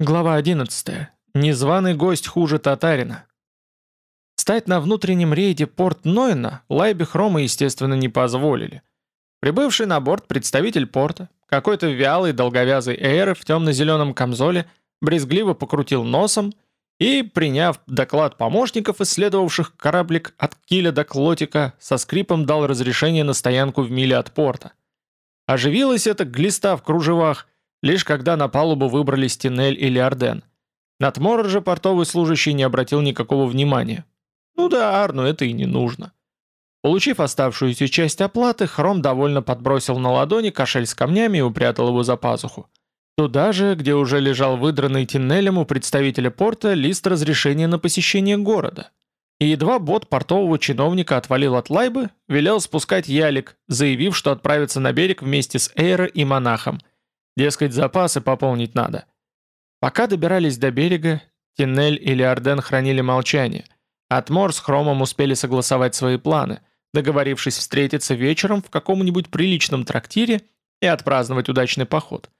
Глава 11. Незваный гость хуже татарина. Стать на внутреннем рейде порт Нойна Лайбе Хрома, естественно, не позволили. Прибывший на борт представитель порта, какой-то вялый долговязый эйр в темно-зеленом камзоле, брезгливо покрутил носом и, приняв доклад помощников, исследовавших кораблик от киля до клотика, со скрипом дал разрешение на стоянку в миле от порта. Оживилась эта глиста в кружевах – лишь когда на палубу выбрались Тинель или Арден. На Тмора же портовый служащий не обратил никакого внимания. Ну да, Арну это и не нужно. Получив оставшуюся часть оплаты, Хром довольно подбросил на ладони кошель с камнями и упрятал его за пазуху. Туда же, где уже лежал выдранный Тиннелем у представителя порта лист разрешения на посещение города. И едва бот портового чиновника отвалил от лайбы, велел спускать ялик, заявив, что отправится на берег вместе с Эйро и монахом – Дескать, запасы пополнить надо. Пока добирались до берега, Тиннель или Арден хранили молчание. Атмор с Хромом успели согласовать свои планы, договорившись встретиться вечером в каком-нибудь приличном трактире и отпраздновать удачный поход.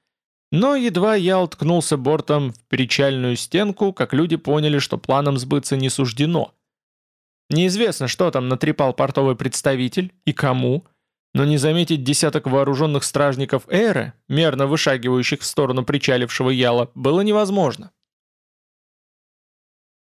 Но едва я уткнулся бортом в перечальную стенку, как люди поняли, что планом сбыться не суждено. Неизвестно, что там натрепал портовый представитель и кому, но не заметить десяток вооруженных стражников Эры, мерно вышагивающих в сторону причалившего Яла, было невозможно.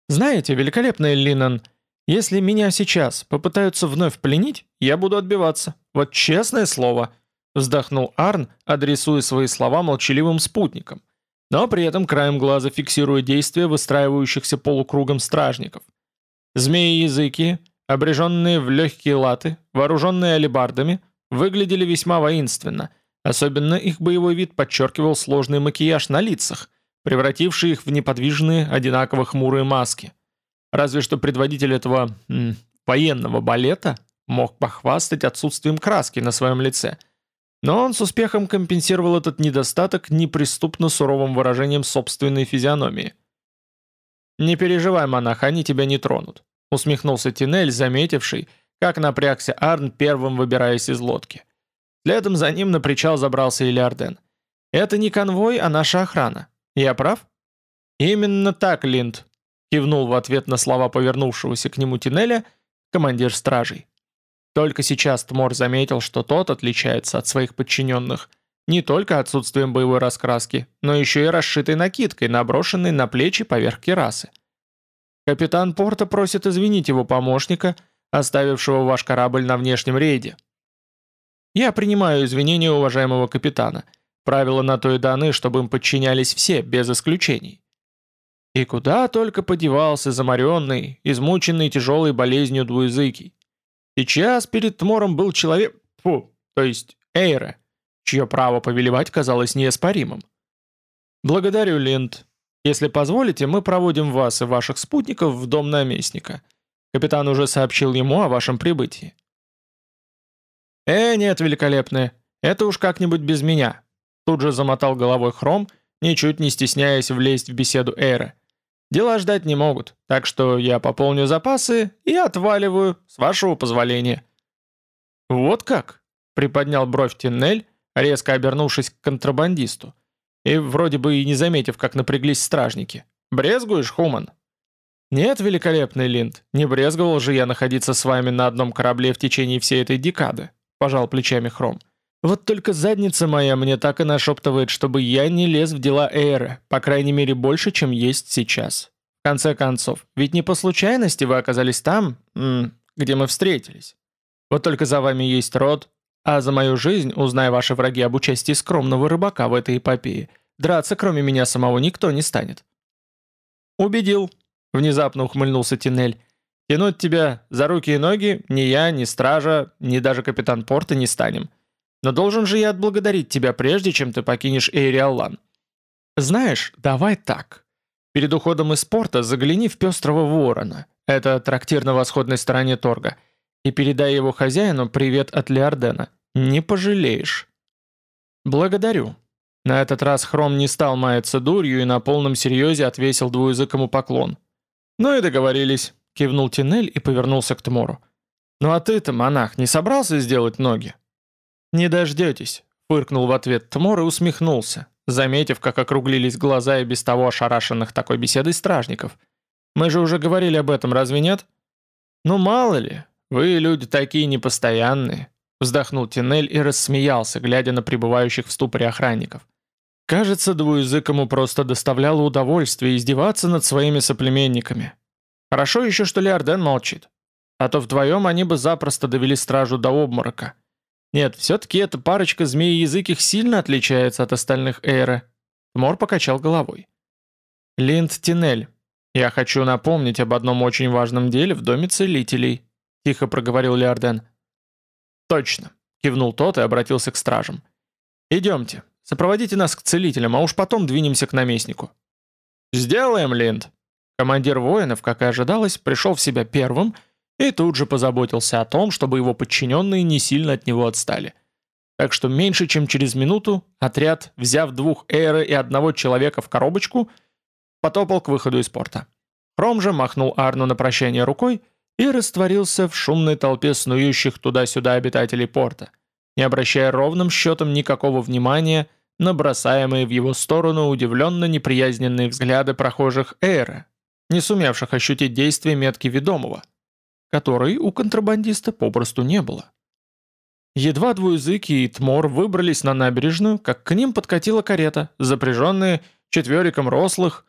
«Знаете, великолепный Линнан, если меня сейчас попытаются вновь пленить, я буду отбиваться. Вот честное слово», — вздохнул Арн, адресуя свои слова молчаливым спутникам, но при этом краем глаза фиксируя действия выстраивающихся полукругом стражников. Змеи-языки, обреженные в легкие латы, вооруженные алебардами — выглядели весьма воинственно, особенно их боевой вид подчеркивал сложный макияж на лицах, превративший их в неподвижные, одинаково хмурые маски. Разве что предводитель этого м, военного балета мог похвастать отсутствием краски на своем лице. Но он с успехом компенсировал этот недостаток неприступно суровым выражением собственной физиономии. «Не переживай, монах, они тебя не тронут», — усмехнулся Тинель, заметивший, как напрягся Арн, первым выбираясь из лодки. Следом за ним на причал забрался Ильярден. «Это не конвой, а наша охрана. Я прав?» «Именно так, Линд», — кивнул в ответ на слова повернувшегося к нему Тинеля командир стражей. Только сейчас Тмор заметил, что тот отличается от своих подчиненных не только отсутствием боевой раскраски, но еще и расшитой накидкой, наброшенной на плечи поверх керасы. Капитан Порта просит извинить его помощника — оставившего ваш корабль на внешнем рейде. Я принимаю извинения уважаемого капитана. Правила на то и даны, чтобы им подчинялись все, без исключений. И куда только подевался заморенный, измученный тяжелой болезнью двуязыкий. Сейчас перед Тмором был человек, фу, то есть Эйре, чье право повелевать казалось неоспоримым. Благодарю, Линд. Если позволите, мы проводим вас и ваших спутников в дом наместника. Капитан уже сообщил ему о вашем прибытии». «Э, нет, великолепная, это уж как-нибудь без меня», тут же замотал головой Хром, ничуть не стесняясь влезть в беседу Эйра. «Дела ждать не могут, так что я пополню запасы и отваливаю, с вашего позволения». «Вот как?» — приподнял бровь Тиннель, резко обернувшись к контрабандисту, и вроде бы и не заметив, как напряглись стражники. «Брезгуешь, Хуман?» «Нет, великолепный Линд, не брезговал же я находиться с вами на одном корабле в течение всей этой декады», — пожал плечами Хром. «Вот только задница моя мне так и нашептывает, чтобы я не лез в дела Эйры, по крайней мере больше, чем есть сейчас. В конце концов, ведь не по случайности вы оказались там, где мы встретились. Вот только за вами есть род, а за мою жизнь, узнай ваши враги об участии скромного рыбака в этой эпопее, драться кроме меня самого никто не станет». «Убедил», Внезапно ухмыльнулся Тинель. «Тянуть тебя за руки и ноги ни я, ни стража, ни даже капитан порта не станем. Но должен же я отблагодарить тебя прежде, чем ты покинешь Эйриаллан. Знаешь, давай так. Перед уходом из порта загляни в пестрого ворона. Это трактир на восходной стороне торга. И передай его хозяину привет от Леордена. Не пожалеешь». «Благодарю», на этот раз Хром не стал маяться дурью и на полном серьезе отвесил двуязыкому поклон. «Ну и договорились», — кивнул Тинель и повернулся к Тмору. «Ну а ты-то, монах, не собрался сделать ноги?» «Не дождетесь», — фыркнул в ответ Тмор и усмехнулся. заметив, как округлились глаза и без того ошарашенных такой беседой стражников. «Мы же уже говорили об этом, разве нет?» «Ну мало ли, вы люди такие непостоянные», вздохнул Тинель и рассмеялся, глядя на пребывающих в ступоре охранников. Кажется, двуязыкому просто доставляло удовольствие издеваться над своими соплеменниками. Хорошо еще, что Леорден молчит. А то вдвоем они бы запросто довели стражу до обморока. Нет, все-таки эта парочка змеи-языких сильно отличается от остальных Эйры. Мор покачал головой. Линд Тинель, я хочу напомнить об одном очень важном деле в доме целителей, тихо проговорил Леорден. Точно, кивнул тот и обратился к стражам. Идемте, сопроводите нас к целителям, а уж потом двинемся к наместнику. Сделаем, Линд. Командир воинов, как и ожидалось, пришел в себя первым и тут же позаботился о том, чтобы его подчиненные не сильно от него отстали. Так что меньше чем через минуту отряд, взяв двух эйры и одного человека в коробочку, потопал к выходу из порта. Хром же махнул Арну на прощание рукой и растворился в шумной толпе снующих туда-сюда обитателей порта, не обращая ровным счетом никакого внимания на бросаемые в его сторону удивленно неприязненные взгляды прохожих эйры, не сумевших ощутить действие метки ведомого – которой у контрабандиста попросту не было. Едва двуязыки и Тмор выбрались на набережную, как к ним подкатила карета, запряженная четвериком рослых,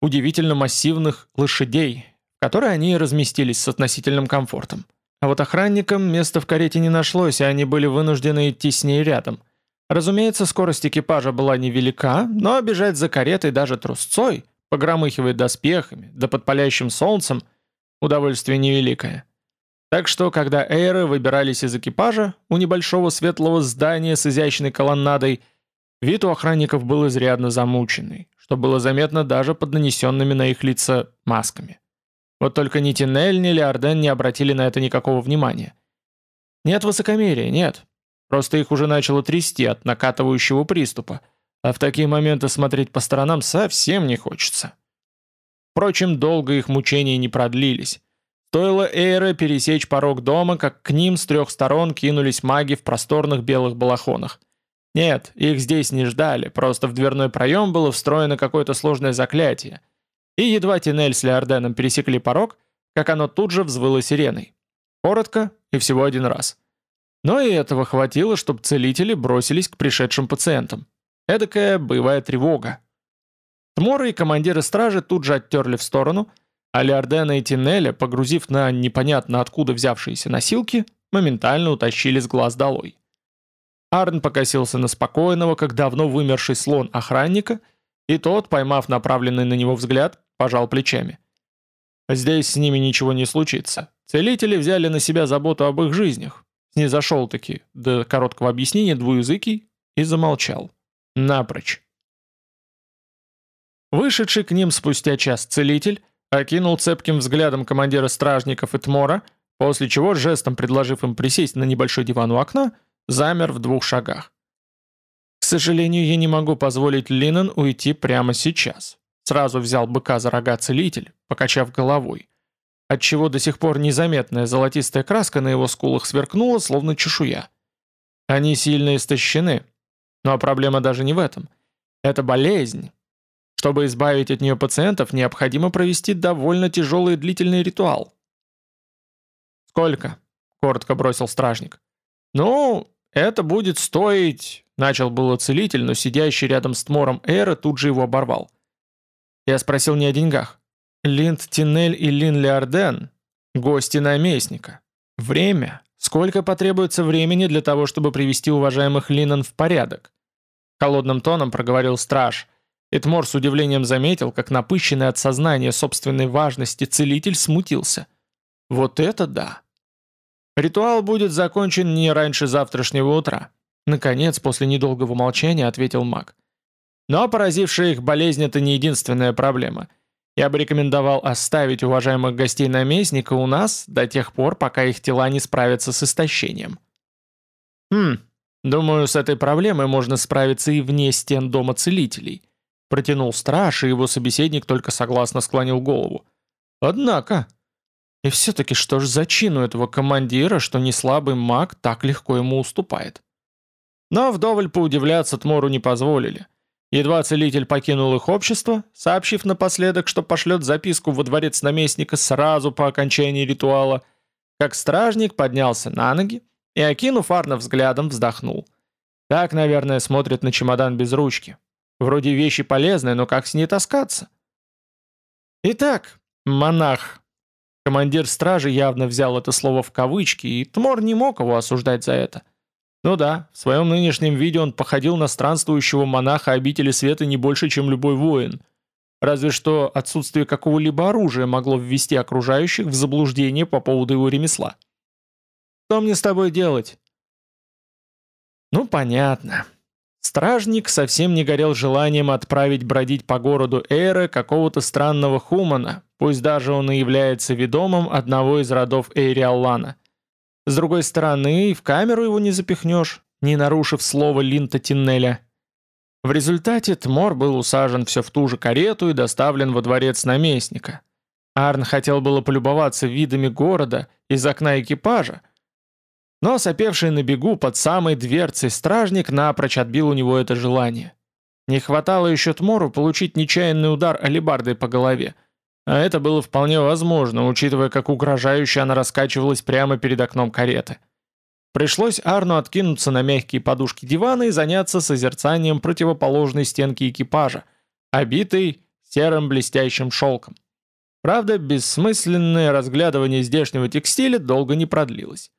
удивительно массивных лошадей, в которой они разместились с относительным комфортом. А вот охранникам места в карете не нашлось, и они были вынуждены идти с ней рядом. Разумеется, скорость экипажа была невелика, но бежать за каретой даже трусцой, погромыхивая доспехами, да под палящим солнцем – Удовольствие невеликое. Так что, когда эйры выбирались из экипажа у небольшого светлого здания с изящной колоннадой, вид у охранников был изрядно замученный, что было заметно даже под нанесенными на их лица масками. Вот только ни Тинель, ни Леорден не обратили на это никакого внимания. Нет высокомерия, нет. Просто их уже начало трясти от накатывающего приступа, а в такие моменты смотреть по сторонам совсем не хочется. Впрочем, долго их мучения не продлились. Стоило Эйре пересечь порог дома, как к ним с трех сторон кинулись маги в просторных белых балахонах. Нет, их здесь не ждали, просто в дверной проем было встроено какое-то сложное заклятие. И едва Тинель с Леорденом пересекли порог, как оно тут же взвыло сиреной. Коротко и всего один раз. Но и этого хватило, чтобы целители бросились к пришедшим пациентам. Эдакая боевая тревога. Тмора и командиры стражи тут же оттерли в сторону, а Леордена и Тинеля, погрузив на непонятно откуда взявшиеся носилки, моментально утащили с глаз долой. Арн покосился на спокойного, как давно вымерший слон охранника, и тот, поймав направленный на него взгляд, пожал плечами. Здесь с ними ничего не случится. Целители взяли на себя заботу об их жизнях. Снизошел-таки до короткого объяснения двуязыкий и замолчал. Напрочь. Вышедший к ним спустя час целитель окинул цепким взглядом командира стражников и Тмора, после чего, жестом предложив им присесть на небольшой диван у окна, замер в двух шагах. «К сожалению, я не могу позволить Линнен уйти прямо сейчас», сразу взял быка за рога целитель, покачав головой, отчего до сих пор незаметная золотистая краска на его скулах сверкнула, словно чешуя. Они сильно истощены. Но проблема даже не в этом. Это болезнь, чтобы избавить от нее пациентов, необходимо провести довольно тяжелый и длительный ритуал. «Сколько?» — коротко бросил стражник. «Ну, это будет стоить...» — начал было целитель, но сидящий рядом с Тмором Эра тут же его оборвал. Я спросил не о деньгах. Линд Тинель и Лин Леорден — гости наместника. Время. Сколько потребуется времени для того, чтобы привести уважаемых Линнен в порядок? Холодным тоном проговорил страж — Эдмор с удивлением заметил, как напыщенный от сознания собственной важности целитель смутился. Вот это да! Ритуал будет закончен не раньше завтрашнего утра. Наконец, после недолгого молчания, ответил маг. Но поразившая их болезнь – это не единственная проблема. Я бы рекомендовал оставить уважаемых гостей наместника у нас до тех пор, пока их тела не справятся с истощением. Хм, думаю, с этой проблемой можно справиться и вне стен дома целителей – Протянул страж, и его собеседник только согласно склонил голову. Однако... И все-таки что ж за чину этого командира, что неслабый маг так легко ему уступает? Но вдоволь поудивляться Тмору не позволили. Едва целитель покинул их общество, сообщив напоследок, что пошлет записку во дворец наместника сразу по окончании ритуала, как стражник поднялся на ноги и, окинув Арна взглядом, вздохнул. Так, наверное, смотрит на чемодан без ручки. Вроде вещи полезные, но как с ней таскаться? Итак, монах. Командир стражи явно взял это слово в кавычки, и Тмор не мог его осуждать за это. Ну да, в своем нынешнем виде он походил на странствующего монаха обители света не больше, чем любой воин. Разве что отсутствие какого-либо оружия могло ввести окружающих в заблуждение по поводу его ремесла. «Что мне с тобой делать?» «Ну, понятно». Стражник совсем не горел желанием отправить бродить по городу Эйры какого-то странного хумана, пусть даже он и является ведомым одного из родов Эйри Аллана. С другой стороны, в камеру его не запихнешь, не нарушив слово Линта Тиннеля. В результате Тмор был усажен все в ту же карету и доставлен во дворец наместника. Арн хотел было полюбоваться видами города из окна экипажа, но сопевший на бегу под самой дверцей стражник напрочь отбил у него это желание. Не хватало еще Тмору получить нечаянный удар алебардой по голове – а это было вполне возможно, учитывая, как угрожающе она раскачивалась прямо перед окном кареты. Пришлось Арну откинуться на мягкие подушки дивана и заняться созерцанием противоположной стенки экипажа, обитой серым блестящим шелком. Правда, бессмысленное разглядывание здешнего текстиля долго не продлилось.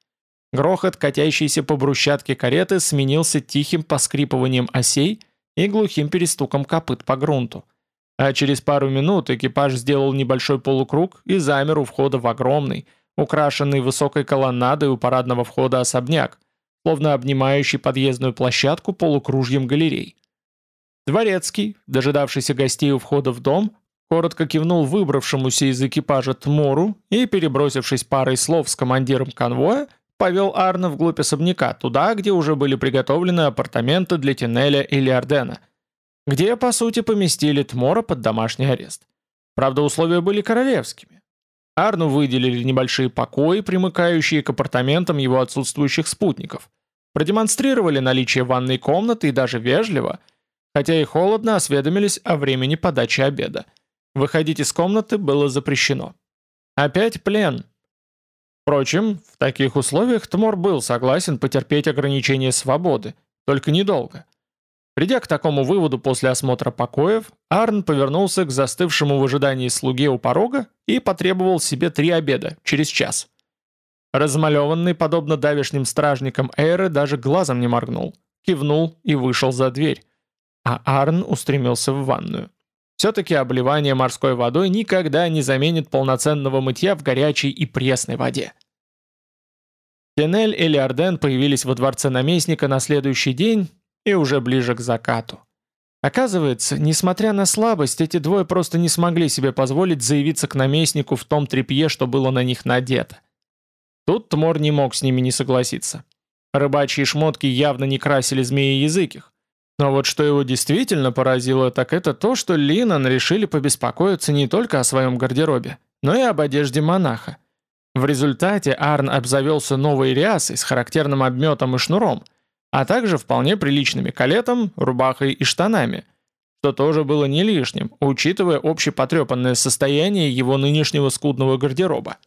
Грохот, катящийся по брусчатке кареты, сменился тихим поскрипыванием осей и глухим перестуком копыт по грунту а через пару минут экипаж сделал небольшой полукруг и замер у входа в огромный, украшенный высокой колоннадой у парадного входа особняк, словно обнимающий подъездную площадку полукружьем галерей. Дворецкий, дожидавшийся гостей у входа в дом, коротко кивнул выбравшемуся из экипажа Тмору и, перебросившись парой слов с командиром конвоя, повел Арна вглубь особняка, туда, где уже были приготовлены апартаменты для Тинеля или Ордена – где, по сути, поместили Тмора под домашний арест. Правда, условия были королевскими. Арну выделили небольшие покои, примыкающие к апартаментам его отсутствующих спутников. Продемонстрировали наличие ванной комнаты и даже вежливо, хотя и холодно осведомились о времени подачи обеда. Выходить из комнаты было запрещено. Опять плен. Впрочем, в таких условиях Тмор был согласен потерпеть ограничение свободы, только недолго. Придя к такому выводу после осмотра покоев, Арн повернулся к застывшему в ожидании слуге у порога и потребовал себе три обеда, через час. Размалеванный, подобно давешним стражникам Эйры, даже глазом не моргнул, кивнул и вышел за дверь. А Арн устремился в ванную. Все-таки обливание морской водой никогда не заменит полноценного мытья в горячей и пресной воде. Тенель и Леорден появились во дворце наместника на следующий день и уже ближе к закату. Оказывается, несмотря на слабость, эти двое просто не смогли себе позволить заявиться к наместнику в том тряпье, что было на них надето. Тут Тмор не мог с ними не согласиться. Рыбачьи шмотки явно не красили змеи языких. Но вот что его действительно поразило, так это то, что Линан решили побеспокоиться не только о своем гардеробе, но и об одежде монаха. В результате Арн обзавелся новой рясой с характерным обметом и шнуром – а также вполне приличными калетом, рубахой и штанами, что тоже было не лишним, учитывая общепотрепанное состояние его нынешнего скудного гардероба.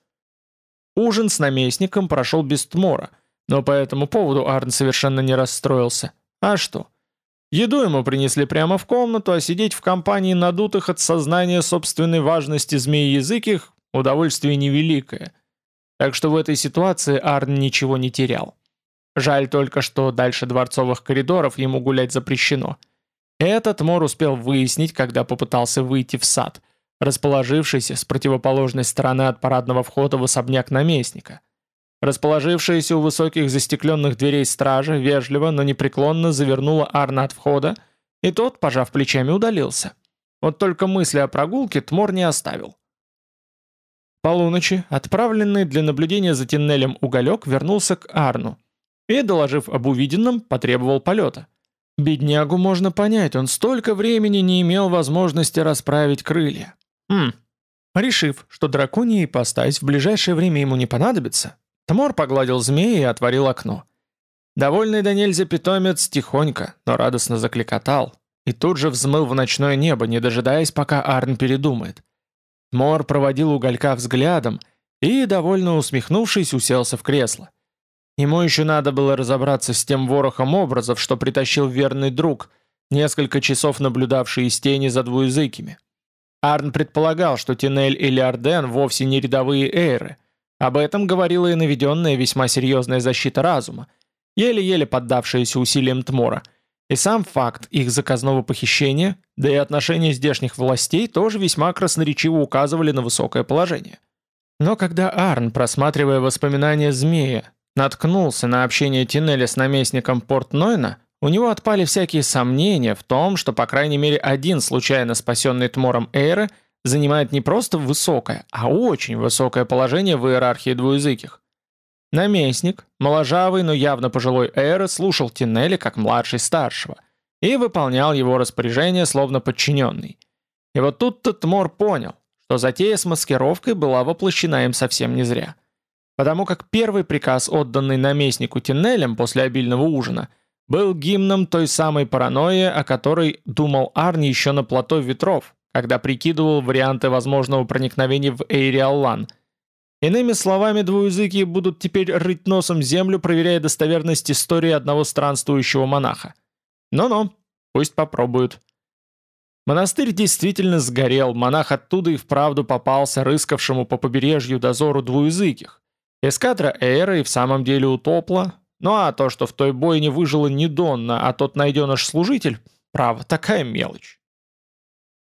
Ужин с наместником прошел без тмора, но по этому поводу Арн совершенно не расстроился. А что? Еду ему принесли прямо в комнату, а сидеть в компании надутых от сознания собственной важности змеи-языких – удовольствие невеликое. Так что в этой ситуации Арн ничего не терял. Жаль только, что дальше дворцовых коридоров ему гулять запрещено. Этот Мор успел выяснить, когда попытался выйти в сад, расположившийся с противоположной стороны от парадного входа в особняк наместника. Расположившаяся у высоких застекленных дверей стража вежливо, но непреклонно завернула Арна от входа, и тот, пожав плечами, удалился. Вот только мысли о прогулке Тмор не оставил. Полуночи, отправленный для наблюдения за Тиннелем уголек, вернулся к Арну, и, доложив об увиденном, потребовал полета. Беднягу можно понять, он столько времени не имел возможности расправить крылья. Хм. Решив, что драконий ипостась в ближайшее время ему не понадобится, Тмор погладил змея и отворил окно. Довольный до нельзя питомец тихонько, но радостно закликотал. и тут же взмыл в ночное небо, не дожидаясь, пока Арн передумает. Мор проводил уголька взглядом и, довольно усмехнувшись, уселся в кресло. Ему еще надо было разобраться с тем ворохом образов, что притащил верный друг, несколько часов наблюдавший из тени за двуязыкими. Арн предполагал, что Тинель или Арден вовсе не рядовые эйры. Об этом говорила и наведенная весьма серьезная защита разума, еле-еле поддавшаяся усилиям Тмора. И сам факт их заказного похищения, да и отношения здешних властей тоже весьма красноречиво указывали на высокое положение. Но когда Арн, просматривая воспоминания змея, наткнулся на общение Тинеля с наместником Порт-Нойна, у него отпали всякие сомнения в том, что по крайней мере один случайно спасенный Тмором Эйра занимает не просто высокое, а очень высокое положение в иерархии двуязыких. Наместник, моложавый, но явно пожилой Эйра, слушал Тинеля как младший старшего и выполнял его распоряжения словно подчиненный. И вот тут-то Тмор понял, что затея с маскировкой была воплощена им совсем не зря. Потому как первый приказ, отданный наместнику Тиннелем после обильного ужина – был гимном той самой паранойи, о которой думал Арни еще на плато ветров, когда прикидывал варианты возможного проникновения в Эйриаллан. Иными словами, двуязыкие будут теперь рыть носом землю, проверяя достоверность истории одного странствующего монаха. Ну-ну, пусть попробуют. Монастырь действительно сгорел, монах оттуда и вправду попался рыскавшему по побережью дозору двуязыких. Эскадра Эйра и в самом деле утопла, ну а то, что в той бойне выжила не Донна, а тот найденыш-служитель, право, такая мелочь.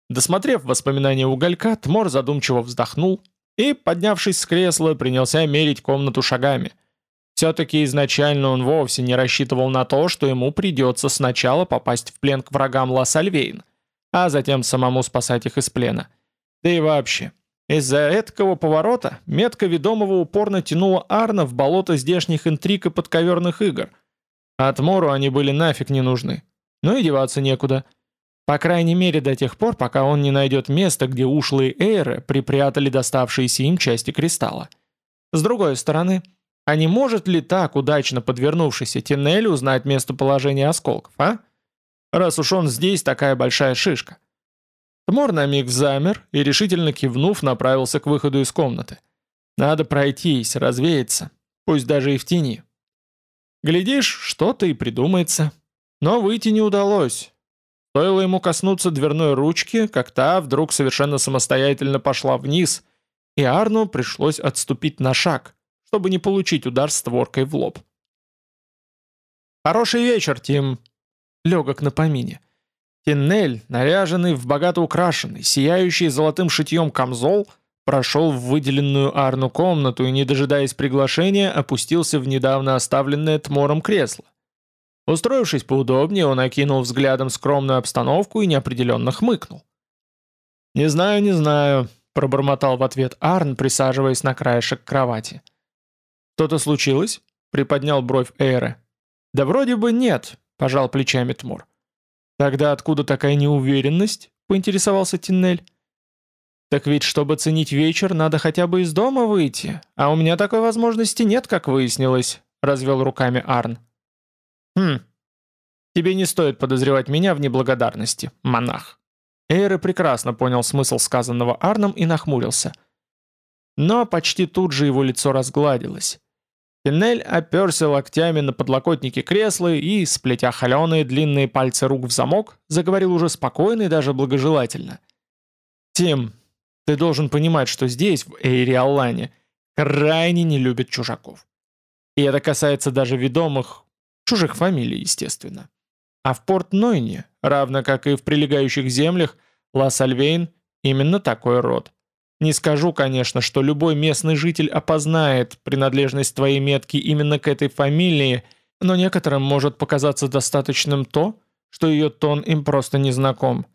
Досмотрев воспоминания уголька, Тмор задумчиво вздохнул и, поднявшись с кресла, принялся мерить комнату шагами. Все-таки изначально он вовсе не рассчитывал на то, что ему придется сначала попасть в плен к врагам Ла-Сальвейн, а затем самому спасать их из плена. Да и вообще, из-за этого поворота метка ведомого упорно тянула Арна в болото здешних интриг и подковерных игр. А Тмору они были нафиг не нужны. Ну и деваться некуда. По крайней мере до тех пор, пока он не найдет место, где ушлые эйры припрятали доставшиеся им части кристалла. С другой стороны, а не может ли так удачно подвернувшийся Тинель узнать местоположение осколков, а? Раз уж он здесь такая большая шишка. Тмор на миг замер и, решительно кивнув, направился к выходу из комнаты. Надо пройтись, развеяться, пусть даже и в тени. Глядишь, что-то и придумается. Но выйти не удалось. Стоило ему коснуться дверной ручки, как та вдруг совершенно самостоятельно пошла вниз, и Арну пришлось отступить на шаг, чтобы не получить удар створкой в лоб. «Хороший вечер, Тим!» Легок на помине. Тиннель, наряженный в богато украшенный, сияющий золотым шитьем камзол, прошел в выделенную Арну комнату и, не дожидаясь приглашения, опустился в недавно оставленное Тмором кресло. Устроившись поудобнее, он окинул взглядом скромную обстановку и неопределенно хмыкнул. «Не знаю, не знаю», — пробормотал в ответ Арн, присаживаясь на краешек кровати. «Что-то случилось?» — приподнял бровь Эйре. «Да вроде бы нет», — пожал плечами Тмор. «Тогда откуда такая неуверенность?» — поинтересовался Тиннель. «Так ведь, чтобы ценить вечер, надо хотя бы из дома выйти, а у меня такой возможности нет, как выяснилось», — развел руками Арн. «Хм, тебе не стоит подозревать меня в неблагодарности, монах». Эйре прекрасно понял смысл сказанного Арном и нахмурился. Но почти тут же его лицо разгладилось. Пинель оперся локтями на подлокотники кресла и, сплетя холеные длинные пальцы рук в замок, заговорил уже спокойно и даже благожелательно. «Тим, ты должен понимать, что здесь, в Эйриаллане, крайне не любят чужаков. И это касается даже ведомых, чужих фамилий, естественно. А в Порт-Нойне, равно как и в прилегающих землях, Ла-Сальвейн именно такой род. Не скажу, конечно, что любой местный житель опознает принадлежность твоей метки именно к этой фамилии, но некоторым может показаться достаточным то, что ее тон им просто не знаком.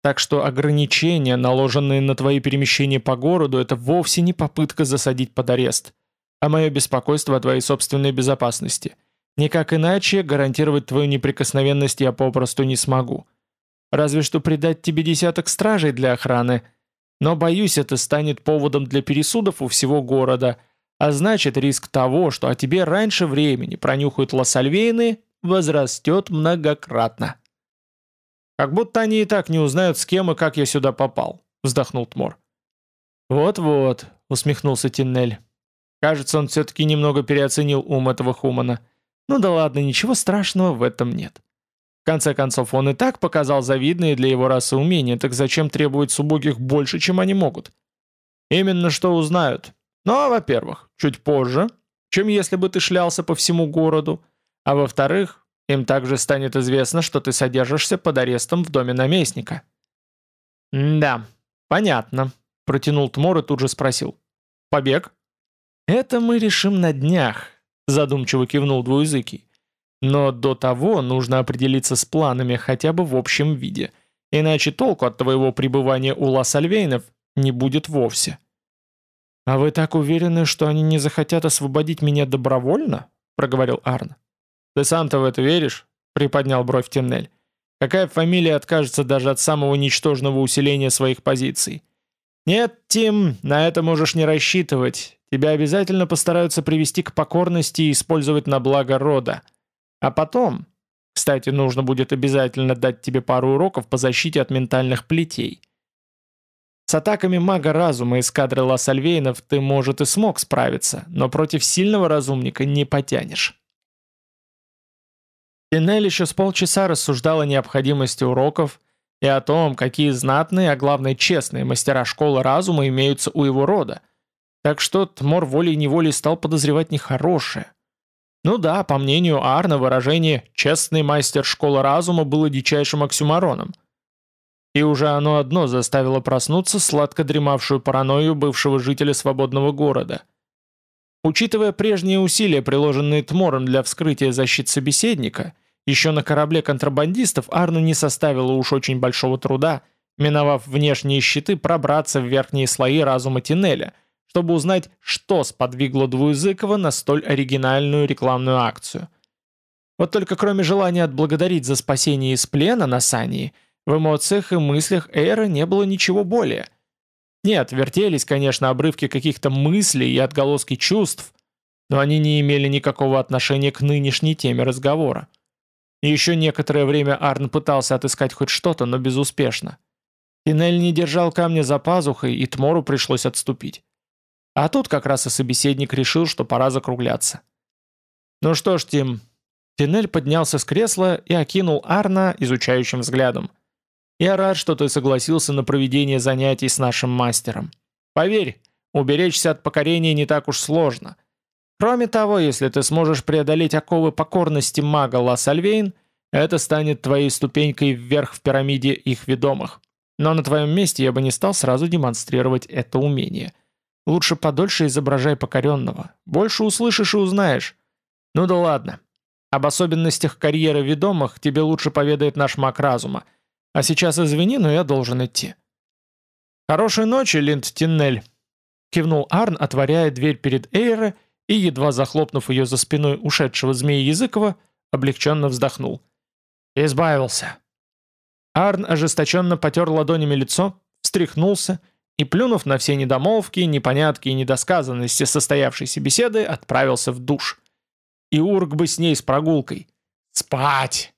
Так что ограничения, наложенные на твои перемещения по городу, это вовсе не попытка засадить под арест, а мое беспокойство о твоей собственной безопасности. Никак иначе гарантировать твою неприкосновенность я попросту не смогу. Разве что придать тебе десяток стражей для охраны – но, боюсь, это станет поводом для пересудов у всего города, а значит, риск того, что о тебе раньше времени пронюхают лосальвейны, возрастет многократно. Как будто они и так не узнают, с кем и как я сюда попал», — вздохнул Тмор. «Вот-вот», — усмехнулся Тиннель. Кажется, он все-таки немного переоценил ум этого Хумана. Ну да ладно, ничего страшного в этом нет. В конце концов, он и так показал завидные для его расы умения, так зачем требовать с убогих больше, чем они могут? Именно что узнают. Ну, а во-первых, чуть позже, чем если бы ты шлялся по всему городу, а во-вторых, им также станет известно, что ты содержишься под арестом в доме наместника. «Да, понятно», — протянул Тмор и тут же спросил. «Побег?» «Это мы решим на днях», — задумчиво кивнул двуязыкий. «Но до того нужно определиться с планами хотя бы в общем виде, иначе толку от твоего пребывания у Лас-Альвейнов не будет вовсе». «А вы так уверены, что они не захотят освободить меня добровольно?» — проговорил Арн. «Ты сам-то в это веришь?» — приподнял бровь Темнель. «Какая фамилия откажется даже от самого ничтожного усиления своих позиций?» «Нет, Тим, на это можешь не рассчитывать. Тебя обязательно постараются привести к покорности и использовать на благо рода. А потом... Кстати, нужно будет обязательно дать тебе пару уроков по защите от ментальных плетей. С атаками мага разума из кадры Лас-Альвейнов ты, может, и смог справиться, но против сильного разумника не потянешь. Тинель еще с полчаса рассуждал о необходимости уроков и о том, какие знатные, а главное честные мастера школы разума имеются у его рода – так что Тмор волей-неволей стал подозревать нехорошее. Ну да, по мнению Арна, выражение «честный мастер школы разума» было дичайшим оксюмароном. И уже оно одно заставило проснуться сладко дремавшую паранойю бывшего жителя свободного города. Учитывая прежние усилия, приложенные Тмором для вскрытия защит собеседника, еще на корабле контрабандистов Арну не составило уж очень большого труда, миновав внешние щиты, пробраться в верхние слои разума Тинеля – чтобы узнать, что сподвигло Двуязыкова на столь оригинальную рекламную акцию. Вот только кроме желания отблагодарить за спасение из плена на Сании, в эмоциях и мыслях Эйра не было ничего более. Нет, вертелись, конечно, обрывки каких-то мыслей и отголоски чувств, но они не имели никакого отношения к нынешней теме разговора. И еще некоторое время Арн пытался отыскать хоть что-то, но безуспешно. Тинель не держал камня за пазухой, и Тмору пришлось отступить. А тут как раз и собеседник решил, что пора закругляться. «Ну что ж, Тим...» Тинель поднялся с кресла и окинул Арна изучающим взглядом. «Я рад, что ты согласился на проведение занятий с нашим мастером. Поверь, уберечься от покорения не так уж сложно. Кроме того, если ты сможешь преодолеть оковы покорности мага Лас-Альвейн, это станет твоей ступенькой вверх в пирамиде их ведомых. Но на твоем месте я бы не стал сразу демонстрировать это умение». Лучше подольше изображай покоренного. Больше услышишь и узнаешь. Ну да ладно. Об особенностях карьеры ведомых тебе лучше поведает наш маг разума. А сейчас извини, но я должен идти. Хорошей ночи, Линд Тиннель. Кивнул Арн, отворяя дверь перед Эйре и, едва захлопнув ее за спиной ушедшего змея Языкова, облегченно вздохнул. «Избавился». Арн ожесточенно потер ладонями лицо, встряхнулся и, плюнув на все недомолвки, непонятки и недосказанности состоявшейся беседы, отправился в душ. И Урк бы с ней с прогулкой. «Спать!»